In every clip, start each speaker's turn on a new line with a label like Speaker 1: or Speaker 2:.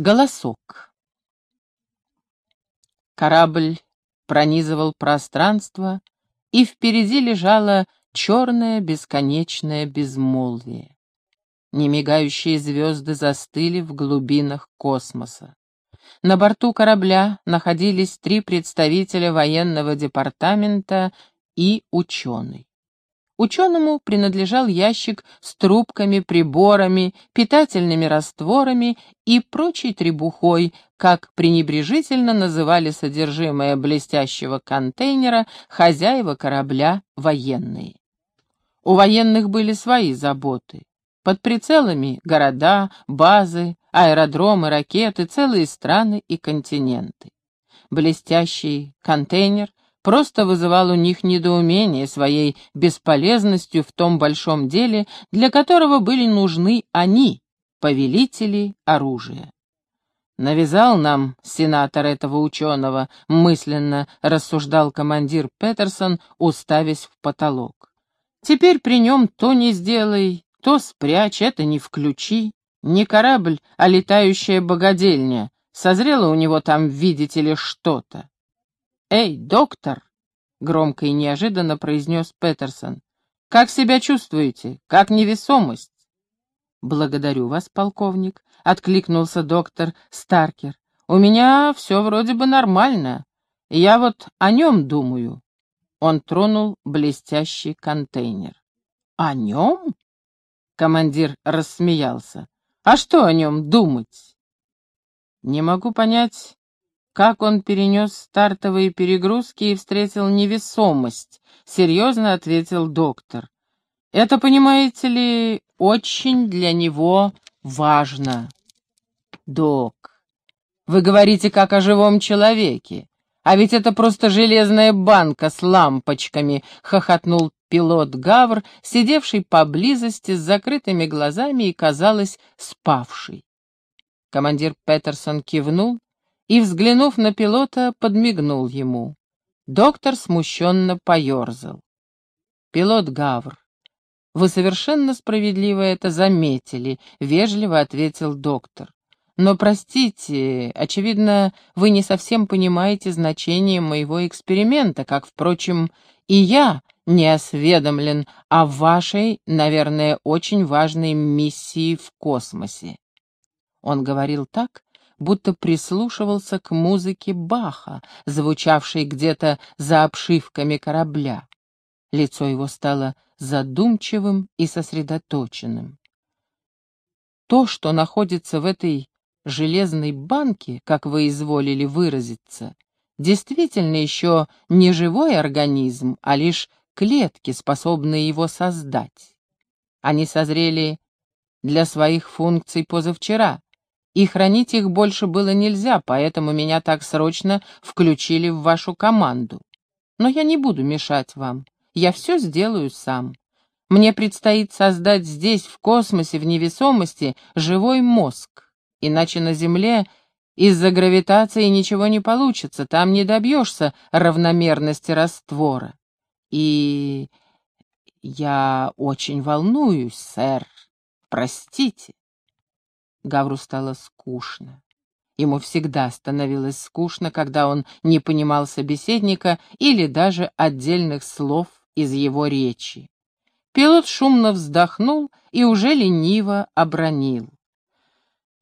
Speaker 1: Голосок. Корабль пронизывал пространство, и впереди лежало черное бесконечное безмолвие. Немигающие звезды застыли в глубинах космоса. На борту корабля находились три представителя военного департамента и ученый. Ученому принадлежал ящик с трубками, приборами, питательными растворами и прочей требухой, как пренебрежительно называли содержимое блестящего контейнера хозяева корабля военные. У военных были свои заботы. Под прицелами города, базы, аэродромы, ракеты, целые страны и континенты. Блестящий контейнер просто вызывал у них недоумение своей бесполезностью в том большом деле, для которого были нужны они, повелители оружия. Навязал нам сенатор этого ученого, мысленно рассуждал командир Петерсон, уставясь в потолок. Теперь при нем то не сделай, то спрячь, это не включи. Не корабль, а летающая богадельня. Созрело у него там, видите ли, что-то. «Эй, доктор!» — громко и неожиданно произнес Петерсон. «Как себя чувствуете? Как невесомость?» «Благодарю вас, полковник», — откликнулся доктор Старкер. «У меня все вроде бы нормально. Я вот о нем думаю». Он тронул блестящий контейнер. «О нем?» — командир рассмеялся. «А что о нем думать?» «Не могу понять, как он перенес стартовые перегрузки и встретил невесомость, серьезно ответил доктор. Это, понимаете ли, очень для него важно. Док, вы говорите как о живом человеке. А ведь это просто железная банка с лампочками, хохотнул пилот Гавр, сидевший поблизости с закрытыми глазами и, казалось, спавший. Командир Петерсон кивнул и, взглянув на пилота, подмигнул ему. Доктор смущенно поерзал. «Пилот Гавр, вы совершенно справедливо это заметили», — вежливо ответил доктор. «Но, простите, очевидно, вы не совсем понимаете значение моего эксперимента, как, впрочем, и я не осведомлен о вашей, наверное, очень важной миссии в космосе». Он говорил так, будто прислушивался к музыке Баха, звучавшей где-то за обшивками корабля. Лицо его стало задумчивым и сосредоточенным. То, что находится в этой железной банке, как вы изволили выразиться, действительно еще не живой организм, а лишь клетки, способные его создать. Они созрели для своих функций позавчера, и хранить их больше было нельзя, поэтому меня так срочно включили в вашу команду. Но я не буду мешать вам, я все сделаю сам. Мне предстоит создать здесь, в космосе, в невесомости, живой мозг, иначе на Земле из-за гравитации ничего не получится, там не добьешься равномерности раствора. И я очень волнуюсь, сэр, простите. Гавру стало скучно. Ему всегда становилось скучно, когда он не понимал собеседника или даже отдельных слов из его речи. Пилот шумно вздохнул и уже лениво обронил.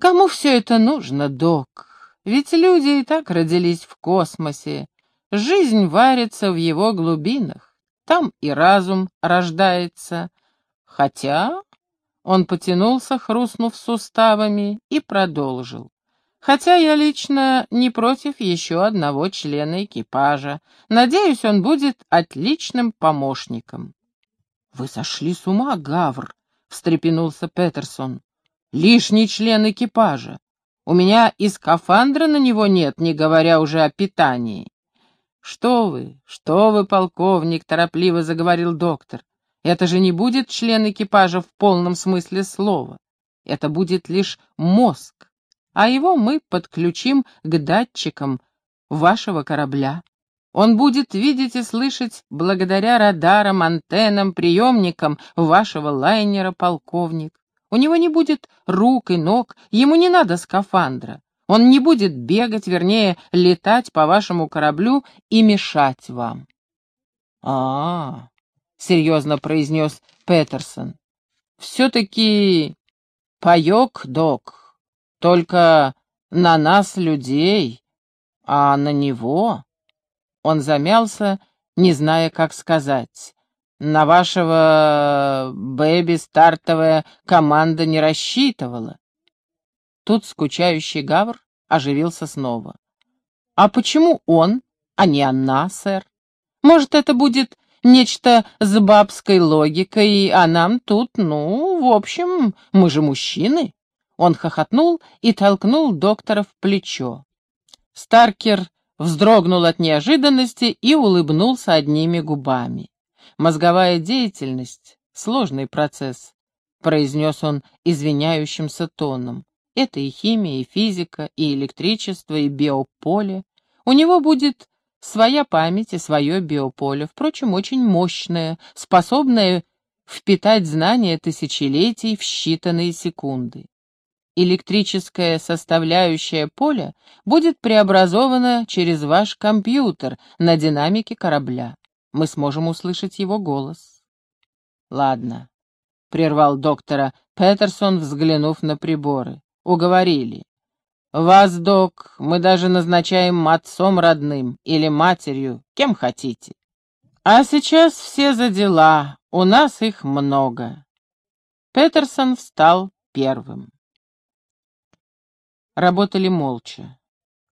Speaker 1: «Кому все это нужно, док? Ведь люди и так родились в космосе. Жизнь варится в его глубинах. Там и разум рождается. Хотя он потянулся, хрустнув суставами, и продолжил. Хотя я лично не против еще одного члена экипажа. Надеюсь, он будет отличным помощником. — Вы сошли с ума, Гавр, — встрепенулся Петерсон. — Лишний член экипажа. У меня и скафандра на него нет, не говоря уже о питании. — Что вы, что вы, полковник, — торопливо заговорил доктор. Это же не будет член экипажа в полном смысле слова. Это будет лишь мозг, а его мы подключим к датчикам вашего корабля. Он будет видеть и слышать благодаря радарам, антеннам, приемникам вашего лайнера, полковник. У него не будет рук и ног, ему не надо скафандра. Он не будет бегать, вернее, летать по вашему кораблю и мешать вам. а, -а, -а серьезно произнес Петерсон. «Все-таки паек, док, только на нас, людей, а на него...» Он замялся, не зная, как сказать. «На вашего Бэби стартовая команда не рассчитывала». Тут скучающий Гавр оживился снова. «А почему он, а не она, сэр? Может, это будет нечто с бабской логикой, а нам тут, ну, в общем, мы же мужчины». Он хохотнул и толкнул доктора в плечо. Старкер вздрогнул от неожиданности и улыбнулся одними губами. «Мозговая деятельность — сложный процесс», — произнес он извиняющимся тоном. «Это и химия, и физика, и электричество, и биополе. У него будет своя память и свое биополе, впрочем, очень мощное, способное впитать знания тысячелетий в считанные секунды. Электрическая составляющая поля будет преобразована через ваш компьютер на динамике корабля. Мы сможем услышать его голос. Ладно, — прервал доктора Петерсон, взглянув на приборы. Уговорили. Вас, док, мы даже назначаем отцом родным или матерью, кем хотите. А сейчас все за дела, у нас их много. Петерсон встал первым. Работали молча.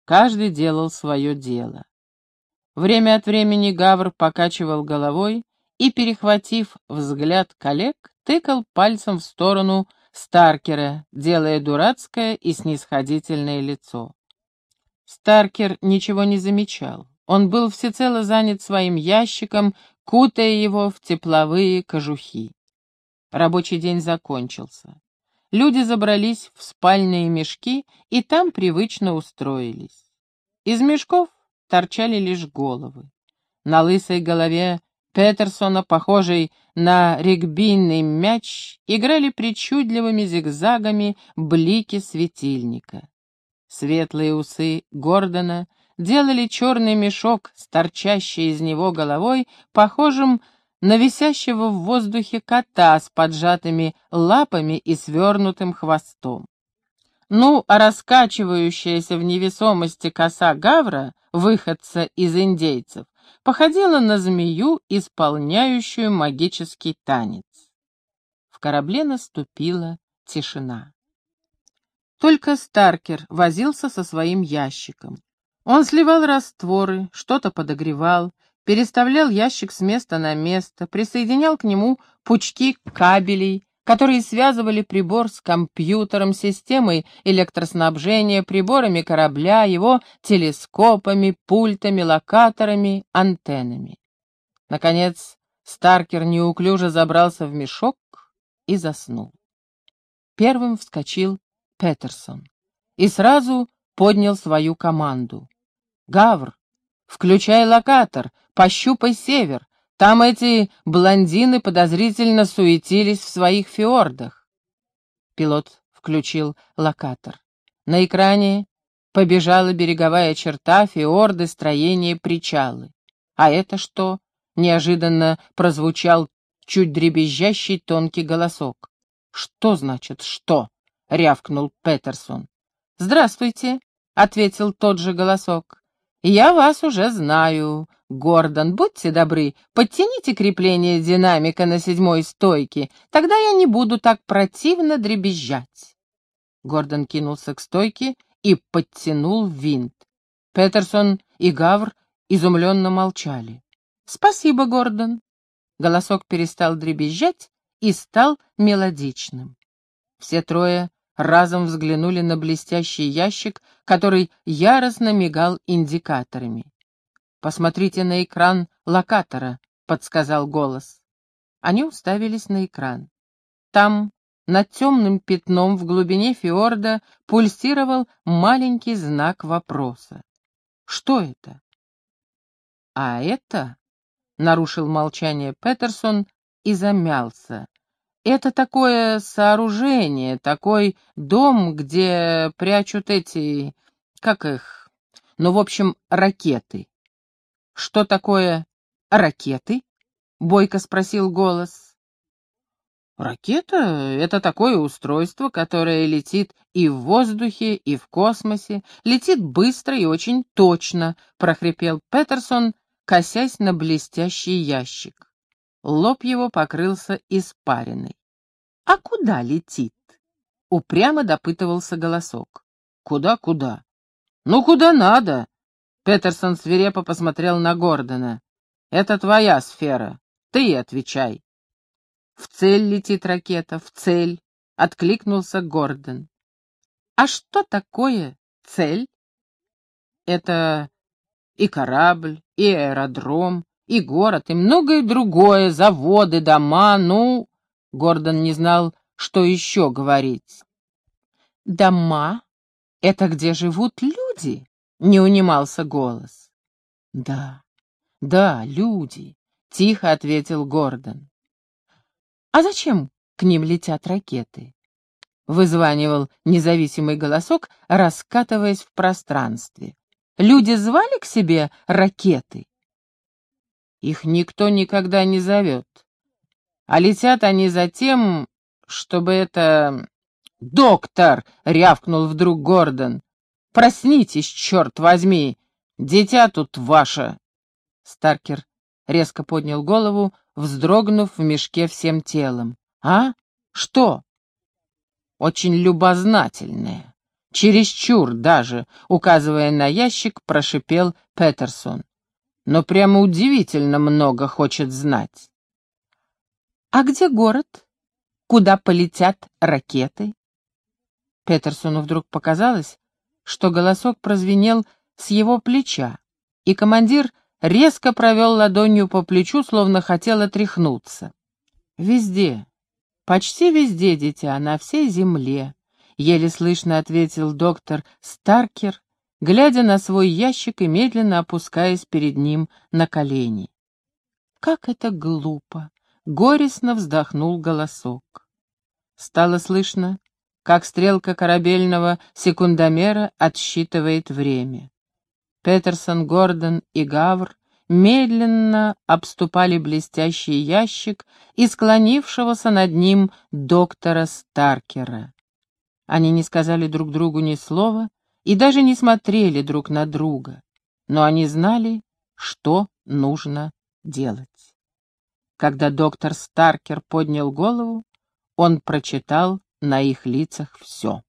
Speaker 1: Каждый делал свое дело. Время от времени Гавр покачивал головой и, перехватив взгляд коллег, тыкал пальцем в сторону Старкера, делая дурацкое и снисходительное лицо. Старкер ничего не замечал. Он был всецело занят своим ящиком, кутая его в тепловые кожухи. Рабочий день закончился. Люди забрались в спальные мешки и там привычно устроились. Из мешков торчали лишь головы. На лысой голове Петерсона, похожей на регбийный мяч, играли причудливыми зигзагами блики светильника. Светлые усы Гордона делали черный мешок с торчащей из него головой похожим на висящего в воздухе кота с поджатыми лапами и свернутым хвостом. Ну, а раскачивающаяся в невесомости коса Гавра, выходца из индейцев, походила на змею, исполняющую магический танец. В корабле наступила тишина. Только Старкер возился со своим ящиком. Он сливал растворы, что-то подогревал, переставлял ящик с места на место, присоединял к нему пучки кабелей, которые связывали прибор с компьютером, системой электроснабжения, приборами корабля, его телескопами, пультами, локаторами, антеннами. Наконец, Старкер неуклюже забрался в мешок и заснул. Первым вскочил Петерсон и сразу поднял свою команду. «Гавр, включай локатор, пощупай север, там эти блондины подозрительно суетились в своих фиордах. Пилот включил локатор. На экране побежала береговая черта, фиорды, строения, причалы. А это что? Неожиданно прозвучал чуть дребезжащий тонкий голосок. «Что значит «что»?» — рявкнул Петерсон. «Здравствуйте», — ответил тот же голосок. «Я вас уже знаю. Гордон, будьте добры, подтяните крепление динамика на седьмой стойке, тогда я не буду так противно дребезжать». Гордон кинулся к стойке и подтянул винт. Петерсон и Гавр изумленно молчали. «Спасибо, Гордон». Голосок перестал дребезжать и стал мелодичным. Все трое разом взглянули на блестящий ящик, который яростно мигал индикаторами. «Посмотрите на экран локатора», — подсказал голос. Они уставились на экран. Там, над темным пятном в глубине фиорда, пульсировал маленький знак вопроса. «Что это?» «А это...» — нарушил молчание Петерсон и замялся. Это такое сооружение, такой дом, где прячут эти, как их, ну, в общем, ракеты. Что такое ракеты? Бойко спросил голос. Ракета — это такое устройство, которое летит и в воздухе, и в космосе, летит быстро и очень точно, прохрипел Петерсон, косясь на блестящий ящик. Лоб его покрылся испариной. «А куда летит?» — упрямо допытывался голосок. «Куда-куда?» «Ну, куда надо!» Петерсон свирепо посмотрел на Гордона. «Это твоя сфера. Ты отвечай». «В цель летит ракета, в цель», — откликнулся Гордон. «А что такое цель?» «Это и корабль, и аэродром, и город, и многое другое, заводы, дома, ну...» Гордон не знал, что еще говорить. «Дома? Это где живут люди?» — не унимался голос. «Да, да, люди», — тихо ответил Гордон. «А зачем к ним летят ракеты?» — вызванивал независимый голосок, раскатываясь в пространстве. «Люди звали к себе ракеты?» «Их никто никогда не зовет», а летят они за тем, чтобы это... «Доктор!» — рявкнул вдруг Гордон. «Проснитесь, черт возьми! Дитя тут ваше!» Старкер резко поднял голову, вздрогнув в мешке всем телом. «А? Что?» «Очень любознательное. Чересчур даже», — указывая на ящик, прошипел Петерсон. «Но прямо удивительно много хочет знать». «А где город? Куда полетят ракеты?» Петерсону вдруг показалось, что голосок прозвенел с его плеча, и командир резко провел ладонью по плечу, словно хотел отряхнуться. «Везде, почти везде, дитя, на всей земле», — еле слышно ответил доктор Старкер, глядя на свой ящик и медленно опускаясь перед ним на колени. «Как это глупо! горестно вздохнул голосок. Стало слышно, как стрелка корабельного секундомера отсчитывает время. Петерсон, Гордон и Гавр медленно обступали блестящий ящик и склонившегося над ним доктора Старкера. Они не сказали друг другу ни слова и даже не смотрели друг на друга, но они знали, что нужно делать. Когда доктор Старкер поднял голову, он прочитал на их лицах все.